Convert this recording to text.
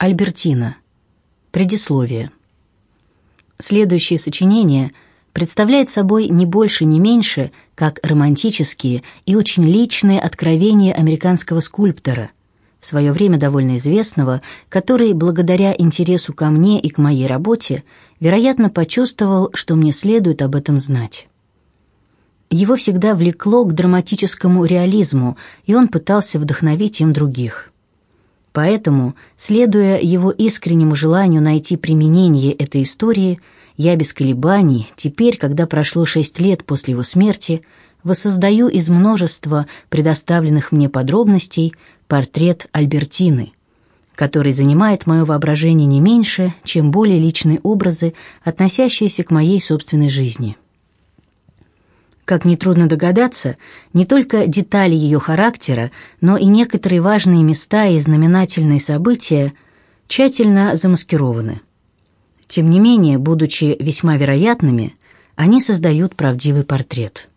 Альбертина. Предисловие. Следующее сочинение представляет собой не больше, не меньше, как романтические и очень личные откровения американского скульптора, в свое время довольно известного, который, благодаря интересу ко мне и к моей работе, вероятно, почувствовал, что мне следует об этом знать. Его всегда влекло к драматическому реализму, и он пытался вдохновить им других. Поэтому, следуя его искреннему желанию найти применение этой истории, я без колебаний, теперь, когда прошло шесть лет после его смерти, воссоздаю из множества предоставленных мне подробностей портрет Альбертины, который занимает мое воображение не меньше, чем более личные образы, относящиеся к моей собственной жизни. Как нетрудно догадаться, не только детали ее характера, но и некоторые важные места и знаменательные события тщательно замаскированы. Тем не менее, будучи весьма вероятными, они создают правдивый портрет.